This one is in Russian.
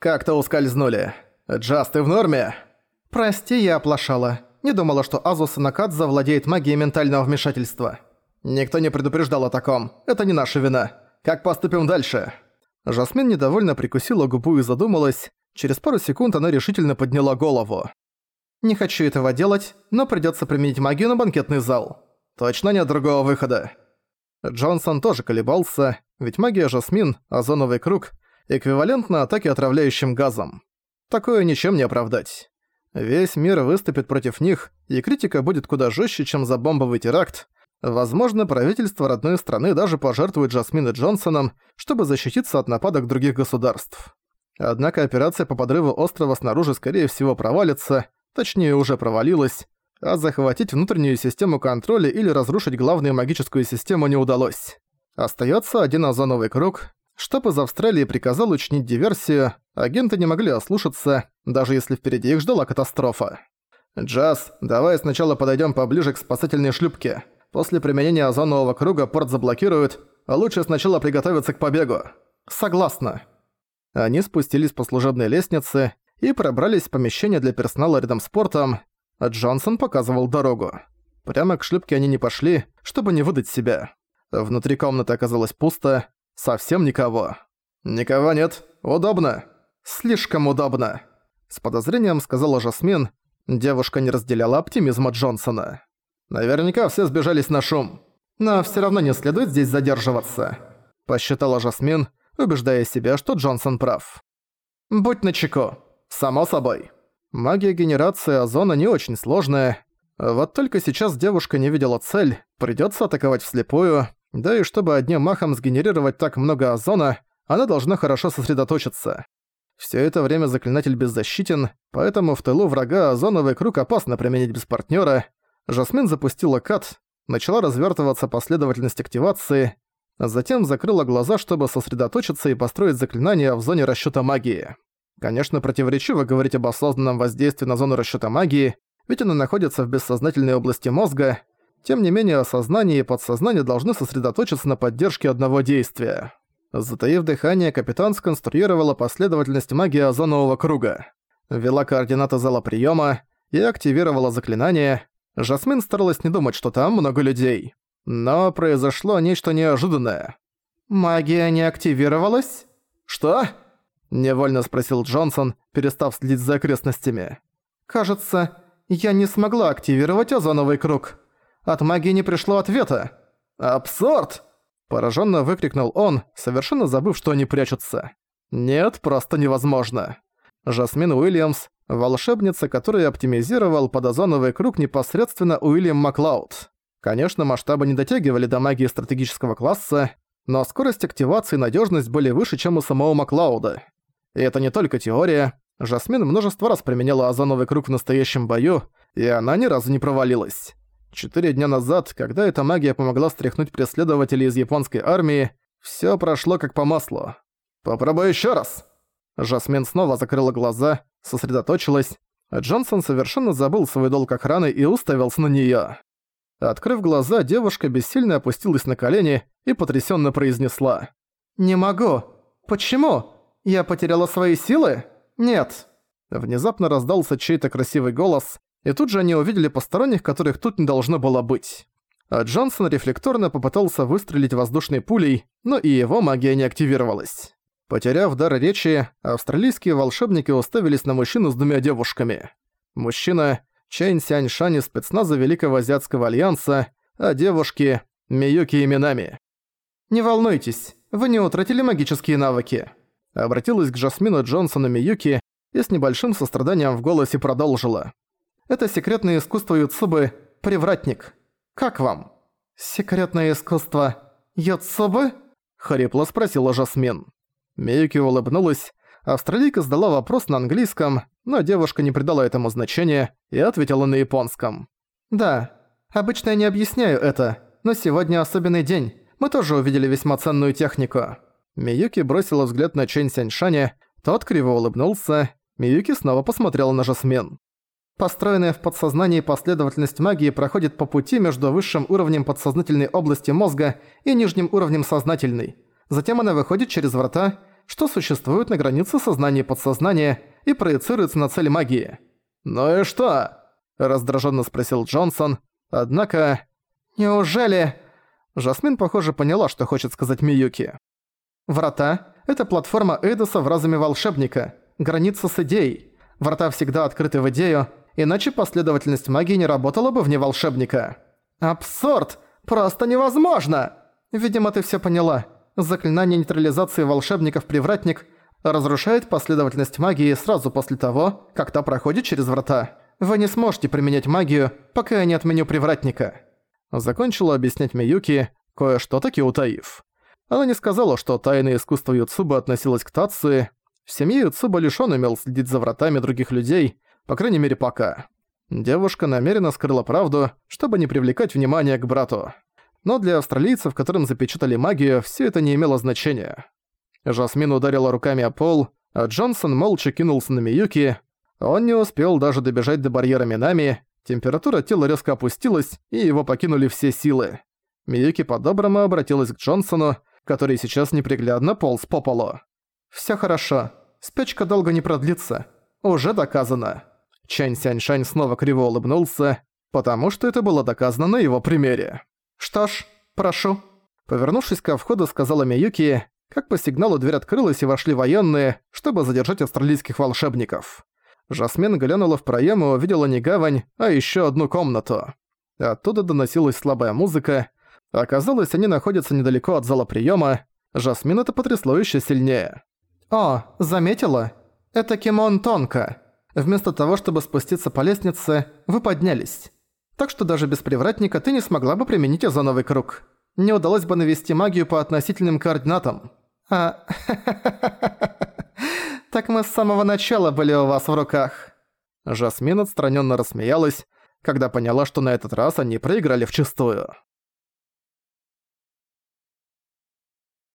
«Как-то ускользнули. Джаз, ты в норме?» «Прости, я оплошала. Не думала, что Азус Накадза владеет магией ментального вмешательства». «Никто не предупреждал о таком. Это не наша вина. Как поступим дальше?» Жасмин недовольно прикусила губу и задумалась. Через пару секунд она решительно подняла голову. «Не хочу этого делать, но придётся применить магию на банкетный зал». «Точно нет другого выхода». Джонсон тоже колебался, ведь магия Жасмин, озоновый круг, эквивалентна атаке отравляющим газом. Такое ничем не оправдать. Весь мир выступит против них, и критика будет куда жестче, чем за бомбовый теракт. Возможно, правительство родной страны даже пожертвует Жасмин и Джонсоном, чтобы защититься от нападок других государств. Однако операция по подрыву острова снаружи скорее всего провалится, точнее уже провалилась, а захватить внутреннюю систему контроля или разрушить главную магическую систему не удалось. Остаётся один озоновый круг. Штаб из Австралии приказал учинить диверсию, агенты не могли ослушаться, даже если впереди их ждала катастрофа. «Джаз, давай сначала подойдём поближе к спасательной шлюпке. После применения озонового круга порт заблокируют, а лучше сначала приготовиться к побегу». «Согласна». Они спустились по служебной лестнице и пробрались в помещение для персонала рядом с портом, а Джонсон показывал дорогу. Прямо к шлюпке они не пошли, чтобы не выдать себя. Внутри комнаты оказалось пусто, совсем никого. «Никого нет. Удобно. Слишком удобно», — с подозрением сказала Жасмин. Девушка не разделяла оптимизма Джонсона. «Наверняка все сбежались на шум. Но все равно не следует здесь задерживаться», — посчитала Жасмин, убеждая себя, что Джонсон прав. «Будь начеку. Само собой». Магия генерации озона не очень сложная. Вот только сейчас девушка не видела цель, придётся атаковать вслепую, да и чтобы одним махом сгенерировать так много озона, она должна хорошо сосредоточиться. Всё это время заклинатель беззащитен, поэтому в тылу врага озоновый круг опасно применить без партнёра. Жасмин запустила кат, начала развертываться последовательность активации, а затем закрыла глаза, чтобы сосредоточиться и построить заклинание в зоне расчёта магии. Конечно, противоречиво говорить об осознанном воздействии на зону расчёта магии, ведь она находится в бессознательной области мозга. Тем не менее, сознание и подсознание должны сосредоточиться на поддержке одного действия. Затаив дыхание, капитан сконструировала последовательность магии озонового круга. Ввела координаты зала приема и активировала заклинание. Жасмин старалась не думать, что там много людей. Но произошло нечто неожиданное. «Магия не активировалась?» «Что?» Невольно спросил Джонсон, перестав следить за окрестностями. «Кажется, я не смогла активировать озоновый круг. От магии не пришло ответа». «Абсурд!» Пораженно выкрикнул он, совершенно забыв, что они прячутся. «Нет, просто невозможно». Жасмин Уильямс, волшебница, которую оптимизировал под озоновый круг непосредственно Уильям Маклауд. Конечно, масштабы не дотягивали до магии стратегического класса, но скорость активации и надежность были выше, чем у самого Маклауда. И это не только теория. Жасмин множество раз применяла озоновый круг в настоящем бою, и она ни разу не провалилась. Четыре дня назад, когда эта магия помогла стряхнуть преследователей из японской армии, всё прошло как по маслу. «Попробуй ещё раз!» Жасмин снова закрыла глаза, сосредоточилась, а Джонсон совершенно забыл свой долг охраны и уставился на неё. Открыв глаза, девушка бессильно опустилась на колени и потрясённо произнесла. «Не могу. Почему?» Я потеряла свои силы? Нет. Внезапно раздался чей-то красивый голос, и тут же они увидели посторонних, которых тут не должно было быть. А Джонсон рефлекторно попытался выстрелить воздушной пулей, но и его магия не активировалась. Потеряв дар речи, австралийские волшебники уставились на мужчину с двумя девушками. Мужчина – Чэнь Сяньшань из спецназа Великого Азиатского Альянса, а девушки – Миюки именами. «Не волнуйтесь, вы не утратили магические навыки. Обратилась к Джасмину Джонсону Миюки и с небольшим состраданием в голосе продолжила. «Это секретное искусство Юцубы – привратник. Как вам?» «Секретное искусство Юцубы?» – хрипло спросила Жасмин. Миюки улыбнулась. Австралийка задала вопрос на английском, но девушка не придала этому значения и ответила на японском. «Да, обычно я не объясняю это, но сегодня особенный день. Мы тоже увидели весьма ценную технику». Миюки бросила взгляд на Чэнь Сяньшаня, тот криво улыбнулся, Миюки снова посмотрела на Жасмин. Построенная в подсознании последовательность магии проходит по пути между высшим уровнем подсознательной области мозга и нижним уровнем сознательной. Затем она выходит через врата, что существует на границе сознания и подсознания и проецируется на цель магии. «Ну и что?» – раздраженно спросил Джонсон. Однако... «Неужели...» Жасмин, похоже, поняла, что хочет сказать Миюки. «Врата – это платформа Эйдоса в разуме волшебника, граница с идеей. Врата всегда открыты в идею, иначе последовательность магии не работала бы вне волшебника». «Абсурд! Просто невозможно!» «Видимо, ты все поняла. Заклинание нейтрализации волшебников-привратник разрушает последовательность магии сразу после того, как та проходит через врата. Вы не сможете применять магию, пока я не отменю привратника». Закончила объяснять Миюки, кое-что таки утаив. Она не сказала, что тайное искусство Юцуба относилось к Тации. В семье Юцуба лишь он умел следить за вратами других людей, по крайней мере пока. Девушка намеренно скрыла правду, чтобы не привлекать внимание к брату. Но для австралийцев, которым запечатали магию, все это не имело значения. Жасмин ударила руками о пол, а Джонсон молча кинулся на Миюки. Он не успел даже добежать до барьера Минами, температура тела резко опустилась, и его покинули все силы. Миюки по-доброму обратилась к Джонсону, который сейчас неприглядно полз по полу. «Всё хорошо. Спячка долго не продлится. Уже доказано». Чань Сяньшань снова криво улыбнулся, потому что это было доказано на его примере. «Что ж, прошу». Повернувшись ко входу, сказала Миюки, как по сигналу дверь открылась и вошли военные, чтобы задержать австралийских волшебников. Жасмин глянула в проем и увидела не гавань, а еще одну комнату. Оттуда доносилась слабая музыка. Оказалось, они находятся недалеко от зала приема. Жасмин это потрясло еще сильнее. «О, заметила? Это Кимон Тонко. Вместо того, чтобы спуститься по лестнице, вы поднялись. Так что даже без привратника ты не смогла бы применить озоновый круг. Не удалось бы навести магию по относительным координатам. А... Так мы с самого начала были у вас в руках. Жасмин отстраненно рассмеялась, когда поняла, что на этот раз они проиграли вчистую.